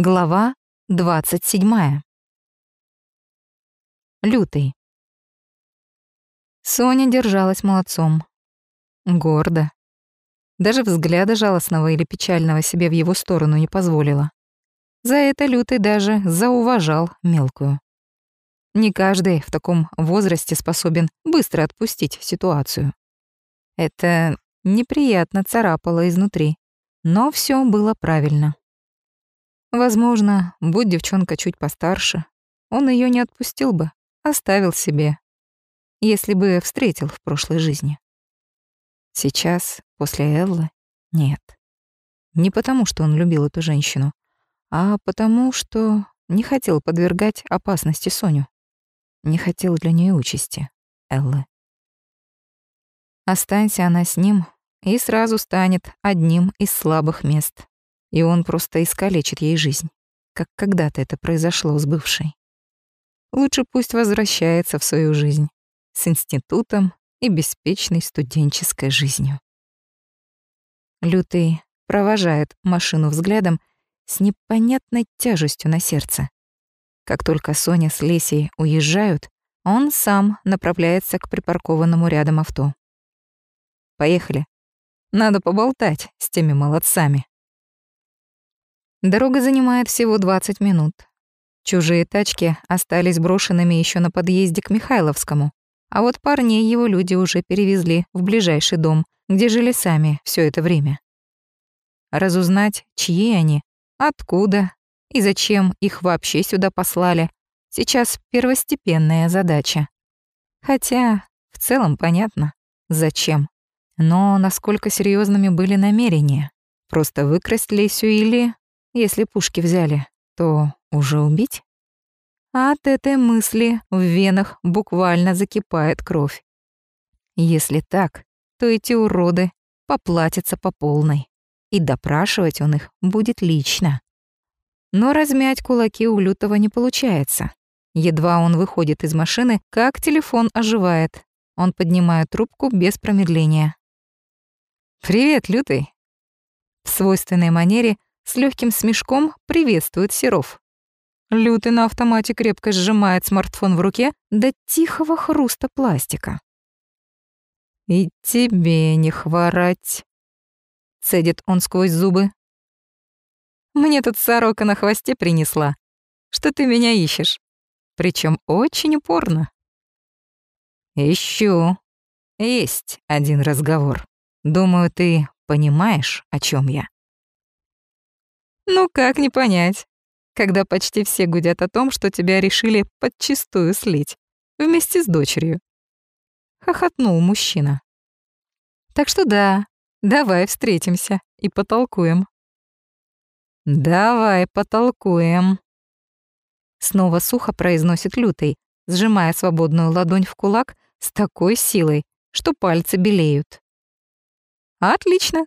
Глава 27. Лютый. Соня держалась молодцом. Гордо. Даже взгляда жалостного или печального себе в его сторону не позволила. За это Лютый даже зауважал мелкую. Не каждый в таком возрасте способен быстро отпустить ситуацию. Это неприятно царапало изнутри, но все было правильно. Возможно, будь девчонка чуть постарше, он ее не отпустил бы, оставил себе, если бы встретил в прошлой жизни. Сейчас, после Эллы, нет. Не потому, что он любил эту женщину, а потому, что не хотел подвергать опасности Соню. Не хотел для нее участи, Эллы. Останься она с ним, и сразу станет одним из слабых мест и он просто искалечит ей жизнь, как когда-то это произошло с бывшей. Лучше пусть возвращается в свою жизнь с институтом и беспечной студенческой жизнью. Лютый провожает машину взглядом с непонятной тяжестью на сердце. Как только Соня с Лесей уезжают, он сам направляется к припаркованному рядом авто. «Поехали. Надо поболтать с теми молодцами». Дорога занимает всего 20 минут. Чужие тачки остались брошенными еще на подъезде к Михайловскому, а вот парней его люди уже перевезли в ближайший дом, где жили сами все это время. Разузнать, чьи они, откуда и зачем их вообще сюда послали, сейчас первостепенная задача. Хотя в целом понятно, зачем. Но насколько серьезными были намерения? Просто выкрасть Лесю или если пушки взяли, то уже убить? А от этой мысли в венах буквально закипает кровь. Если так, то эти уроды поплатятся по полной. И допрашивать он их будет лично. Но размять кулаки у Лютого не получается. Едва он выходит из машины, как телефон оживает. Он поднимает трубку без промедления. «Привет, Лютый!» В свойственной манере с легким смешком приветствует Серов. Лютый на автомате крепко сжимает смартфон в руке до тихого хруста пластика. «И тебе не хворать», — цедит он сквозь зубы. «Мне тут сорока на хвосте принесла, что ты меня ищешь, причем очень упорно». «Ищу. Есть один разговор. Думаю, ты понимаешь, о чем я». Ну как не понять, когда почти все гудят о том, что тебя решили подчистую слить вместе с дочерью. Хохотнул мужчина. Так что да, давай встретимся и потолкуем. Давай потолкуем. Снова сухо произносит лютый, сжимая свободную ладонь в кулак с такой силой, что пальцы белеют. Отлично.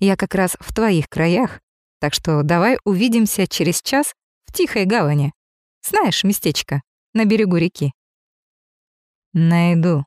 Я как раз в твоих краях так что давай увидимся через час в Тихой гавани. Знаешь местечко на берегу реки?» «Найду»,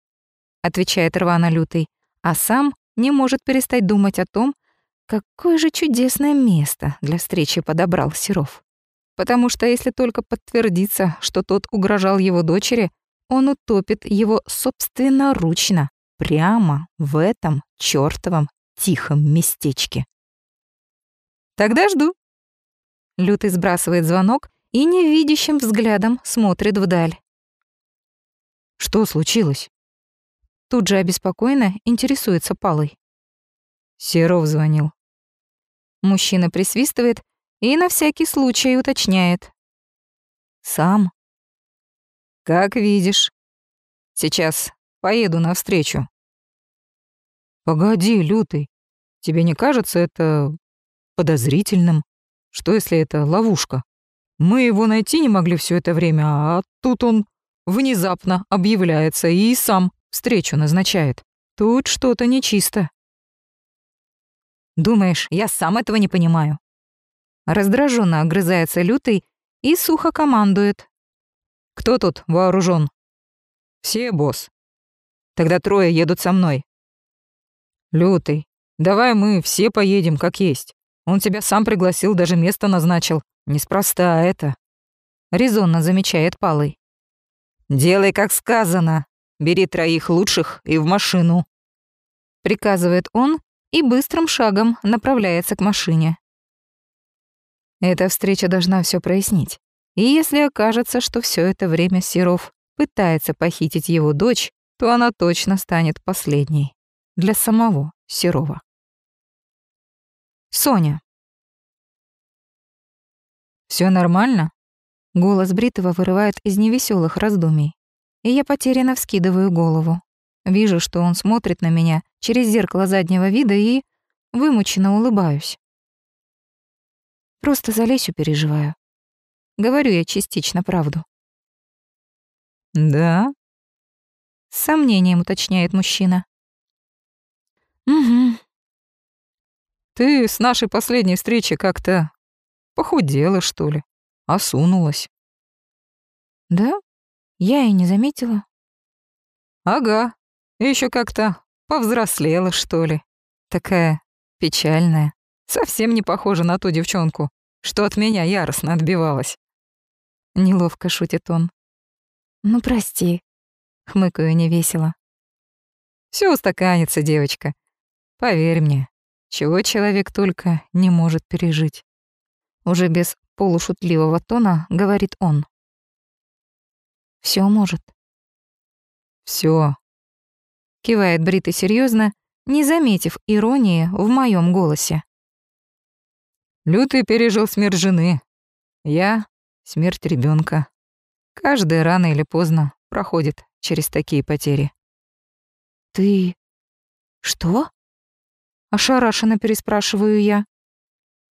— отвечает рвано лютый, а сам не может перестать думать о том, какое же чудесное место для встречи подобрал Серов. Потому что если только подтвердится, что тот угрожал его дочери, он утопит его собственноручно прямо в этом чёртовом тихом местечке. Тогда жду. Лютый сбрасывает звонок и невидящим взглядом смотрит вдаль. Что случилось? Тут же обеспокоенно интересуется Палой. Серов звонил. Мужчина присвистывает и на всякий случай уточняет. Сам. Как видишь. Сейчас поеду навстречу. Погоди, Лютый, тебе не кажется это подозрительным. Что если это ловушка? Мы его найти не могли все это время, а тут он внезапно объявляется и сам встречу назначает. Тут что-то нечисто. Думаешь, я сам этого не понимаю? Раздраженно огрызается лютый и сухо командует. Кто тут вооружен? Все, босс. Тогда трое едут со мной. Лютый, давай мы все поедем как есть. Он тебя сам пригласил, даже место назначил. Неспроста это. Резонно замечает Палый. Делай, как сказано. Бери троих лучших и в машину. Приказывает он и быстрым шагом направляется к машине. Эта встреча должна все прояснить. И если окажется, что все это время Серов пытается похитить его дочь, то она точно станет последней для самого Серова. Соня. Все нормально? Голос Бритова вырывает из невеселых раздумий. И я потерянно вскидываю голову. Вижу, что он смотрит на меня через зеркало заднего вида и вымученно улыбаюсь. Просто за Лесю переживаю. Говорю я частично правду. «Да?» С сомнением уточняет мужчина. «Угу». «Ты с нашей последней встречи как-то похудела, что ли? Осунулась?» «Да? Я и не заметила». «Ага. Еще как-то повзрослела, что ли. Такая печальная». Совсем не похожа на ту девчонку, что от меня яростно отбивалась. Неловко шутит он. «Ну, прости», — хмыкаю невесело. Все устаканится, девочка. Поверь мне, чего человек только не может пережить». Уже без полушутливого тона говорит он. Все может. Все. Кивает Брита серьезно, не заметив иронии в моем голосе. Лютый пережил смерть жены. Я — смерть ребенка. Каждый рано или поздно проходит через такие потери. «Ты... что?» Ошарашенно переспрашиваю я.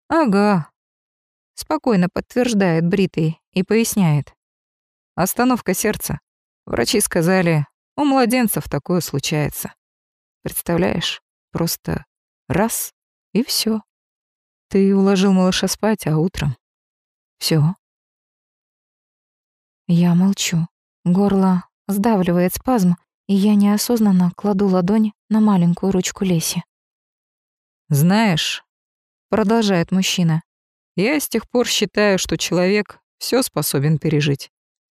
«Ага», — спокойно подтверждает Бритый и поясняет. «Остановка сердца. Врачи сказали, у младенцев такое случается. Представляешь, просто раз — и все. Ты уложил малыша спать, а утром... все. Я молчу. Горло сдавливает спазм, и я неосознанно кладу ладонь на маленькую ручку Леси. «Знаешь», — продолжает мужчина, «я с тех пор считаю, что человек все способен пережить.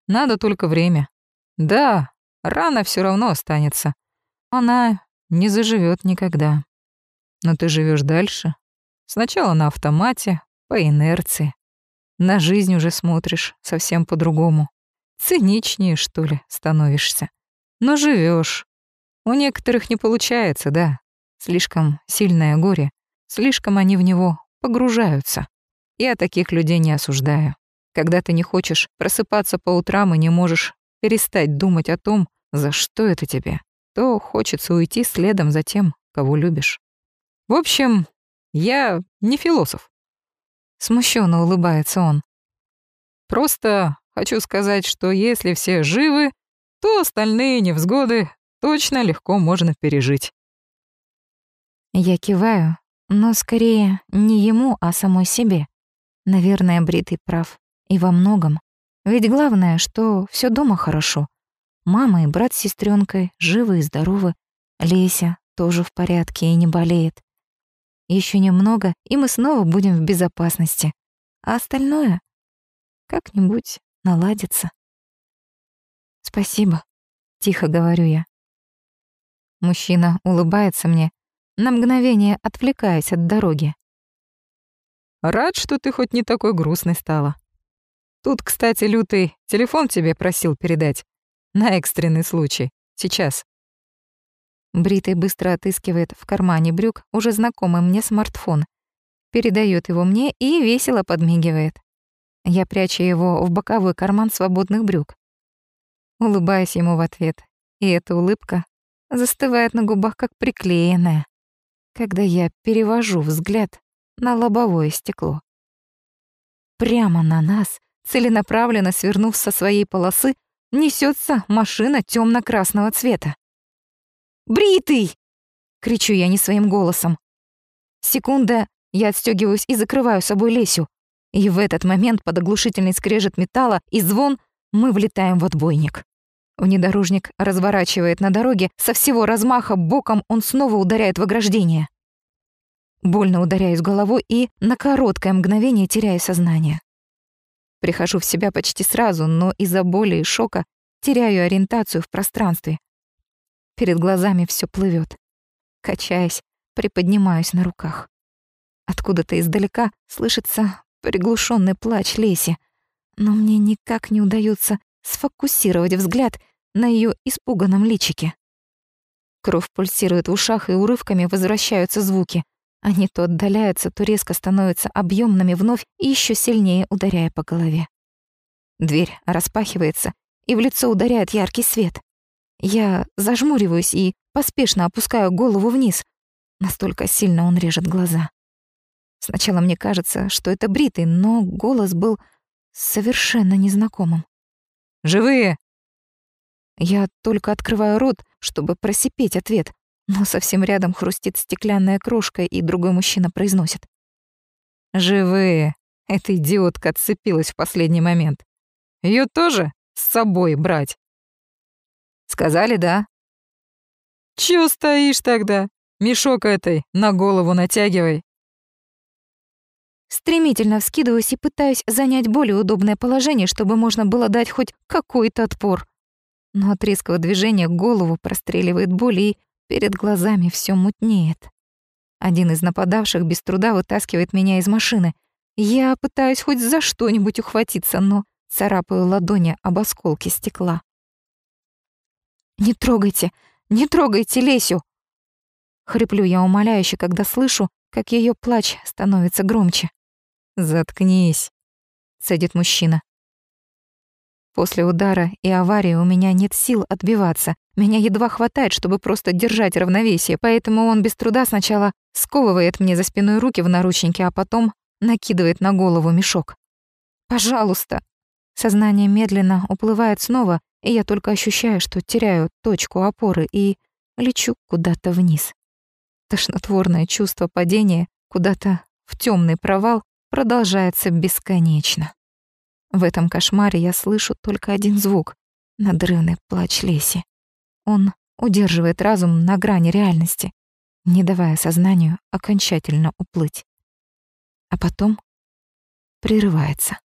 Надо только время. Да, рана все равно останется. Она не заживет никогда. Но ты живешь дальше, Сначала на автомате, по инерции. На жизнь уже смотришь совсем по-другому. Циничнее, что ли, становишься. Но живешь. У некоторых не получается, да. Слишком сильное горе. Слишком они в него погружаются. Я таких людей не осуждаю. Когда ты не хочешь просыпаться по утрам и не можешь перестать думать о том, за что это тебе, то хочется уйти следом за тем, кого любишь. В общем, я не философ. Смущенно улыбается он. Просто хочу сказать, что если все живы, то остальные невзгоды точно легко можно пережить. Я киваю, но скорее не ему, а самой себе. Наверное, Бритый прав. И во многом. Ведь главное, что все дома хорошо. Мама и брат с сестренкой живы и здоровы. Леся тоже в порядке и не болеет. Еще немного, и мы снова будем в безопасности. А остальное как-нибудь наладится. Спасибо, тихо говорю я. Мужчина улыбается мне, на мгновение отвлекаясь от дороги. Рад, что ты хоть не такой грустной стала. Тут, кстати, лютый телефон тебе просил передать. На экстренный случай. Сейчас. Бритый быстро отыскивает в кармане брюк уже знакомый мне смартфон, передает его мне и весело подмигивает. Я прячу его в боковой карман свободных брюк. Улыбаюсь ему в ответ, и эта улыбка застывает на губах как приклеенная, когда я перевожу взгляд на лобовое стекло. Прямо на нас, целенаправленно свернув со своей полосы, несется машина темно красного цвета. Бритый!» — кричу я не своим голосом. Секунда, я отстегиваюсь и закрываю собой Лесю. И в этот момент под оглушительный скрежет металла и звон мы влетаем в отбойник. Внедорожник разворачивает на дороге, со всего размаха боком он снова ударяет в ограждение. Больно ударяюсь головой и на короткое мгновение теряю сознание. Прихожу в себя почти сразу, но из-за боли и шока теряю ориентацию в пространстве. Перед глазами все плывет. Качаясь, приподнимаюсь на руках. Откуда-то издалека слышится приглушенный плач Леси, но мне никак не удается сфокусировать взгляд на ее испуганном личике. Кровь пульсирует в ушах, и урывками возвращаются звуки. Они то отдаляются, то резко становятся объемными вновь и еще сильнее ударяя по голове. Дверь распахивается, и в лицо ударяет яркий свет. Я зажмуриваюсь и поспешно опускаю голову вниз. Настолько сильно он режет глаза. Сначала мне кажется, что это бритый, но голос был совершенно незнакомым. «Живые!» Я только открываю рот, чтобы просипеть ответ, но совсем рядом хрустит стеклянная крошка, и другой мужчина произносит. «Живые!» Эта идиотка отцепилась в последний момент. Ее тоже с собой брать?» «Сказали, да?» «Чё стоишь тогда? Мешок этой на голову натягивай». Стремительно вскидываюсь и пытаюсь занять более удобное положение, чтобы можно было дать хоть какой-то отпор. Но от резкого движения голову простреливает боль, и перед глазами все мутнеет. Один из нападавших без труда вытаскивает меня из машины. Я пытаюсь хоть за что-нибудь ухватиться, но царапаю ладони об осколки стекла. «Не трогайте! Не трогайте Лесю!» Хриплю я умоляюще, когда слышу, как ее плач становится громче. «Заткнись», — цедит мужчина. После удара и аварии у меня нет сил отбиваться. Меня едва хватает, чтобы просто держать равновесие, поэтому он без труда сначала сковывает мне за спиной руки в наручники, а потом накидывает на голову мешок. «Пожалуйста!» Сознание медленно уплывает снова, и я только ощущаю, что теряю точку опоры и лечу куда-то вниз. Тошнотворное чувство падения куда-то в темный провал продолжается бесконечно. В этом кошмаре я слышу только один звук — надрывный плач Леси. Он удерживает разум на грани реальности, не давая сознанию окончательно уплыть. А потом прерывается.